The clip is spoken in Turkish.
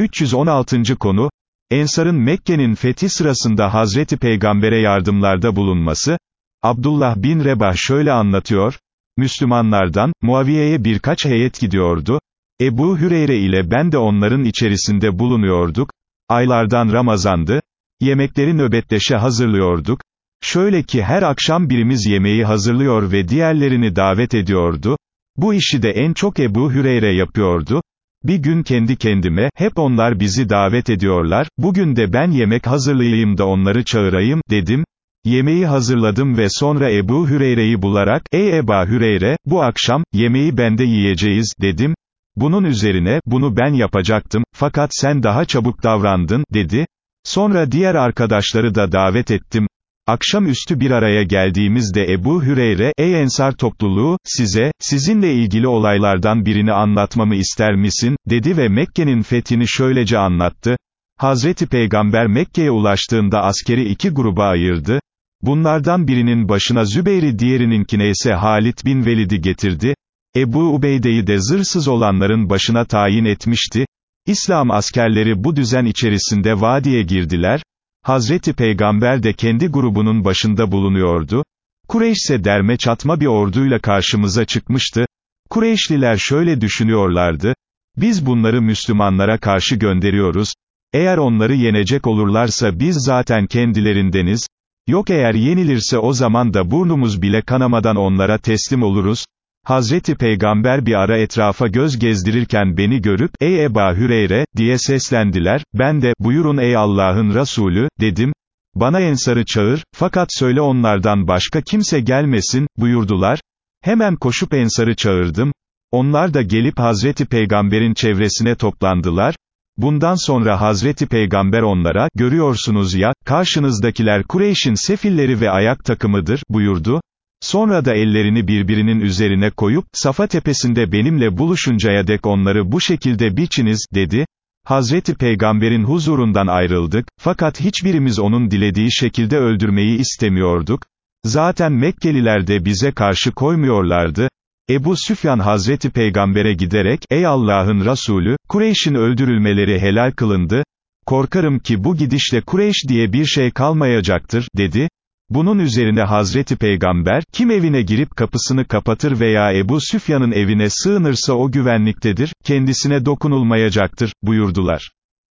316. konu, Ensar'ın Mekke'nin fethi sırasında Hazreti Peygamber'e yardımlarda bulunması, Abdullah bin Rebah şöyle anlatıyor, Müslümanlardan, Muaviye'ye birkaç heyet gidiyordu, Ebu Hüreyre ile ben de onların içerisinde bulunuyorduk, aylardan Ramazandı, yemekleri nöbetleşe hazırlıyorduk, şöyle ki her akşam birimiz yemeği hazırlıyor ve diğerlerini davet ediyordu, bu işi de en çok Ebu Hüreyre yapıyordu, bir gün kendi kendime, hep onlar bizi davet ediyorlar, bugün de ben yemek hazırlayayım da onları çağırayım, dedim. Yemeği hazırladım ve sonra Ebu Hüreyre'yi bularak, ey Eba Hüreyre, bu akşam, yemeği bende yiyeceğiz, dedim. Bunun üzerine, bunu ben yapacaktım, fakat sen daha çabuk davrandın, dedi. Sonra diğer arkadaşları da davet ettim. Akşamüstü bir araya geldiğimizde Ebu Hüreyre, ey Ensar topluluğu, size, sizinle ilgili olaylardan birini anlatmamı ister misin, dedi ve Mekke'nin fethini şöylece anlattı. Hazreti Peygamber Mekke'ye ulaştığında askeri iki gruba ayırdı. Bunlardan birinin başına Zübeyir'i diğerininkine ise Halit bin Velid'i getirdi. Ebu Ubeyde'yi de zırsız olanların başına tayin etmişti. İslam askerleri bu düzen içerisinde vadiye girdiler, Hazreti Peygamber de kendi grubunun başında bulunuyordu. Kureyş ise derme çatma bir orduyla karşımıza çıkmıştı. Kureyşliler şöyle düşünüyorlardı, biz bunları Müslümanlara karşı gönderiyoruz, eğer onları yenecek olurlarsa biz zaten kendilerindeniz, yok eğer yenilirse o zaman da burnumuz bile kanamadan onlara teslim oluruz, Hazreti Peygamber bir ara etrafa göz gezdirirken beni görüp, ey Eba Hüreyre, diye seslendiler, ben de, buyurun ey Allah'ın Resulü, dedim, bana ensarı çağır, fakat söyle onlardan başka kimse gelmesin, buyurdular, hemen koşup ensarı çağırdım, onlar da gelip Hazreti Peygamber'in çevresine toplandılar, bundan sonra Hazreti Peygamber onlara, görüyorsunuz ya, karşınızdakiler Kureyş'in sefilleri ve ayak takımıdır, buyurdu, Sonra da ellerini birbirinin üzerine koyup, Safa tepesinde benimle buluşuncaya dek onları bu şekilde biçiniz, dedi. Hazreti Peygamber'in huzurundan ayrıldık, fakat hiçbirimiz onun dilediği şekilde öldürmeyi istemiyorduk. Zaten Mekkeliler de bize karşı koymuyorlardı. Ebu Süfyan Hazreti Peygamber'e giderek, ey Allah'ın Resulü, Kureyş'in öldürülmeleri helal kılındı, korkarım ki bu gidişle Kureyş diye bir şey kalmayacaktır, dedi. Bunun üzerine Hazreti Peygamber, kim evine girip kapısını kapatır veya Ebu Süfyan'ın evine sığınırsa o güvenliktedir, kendisine dokunulmayacaktır, buyurdular.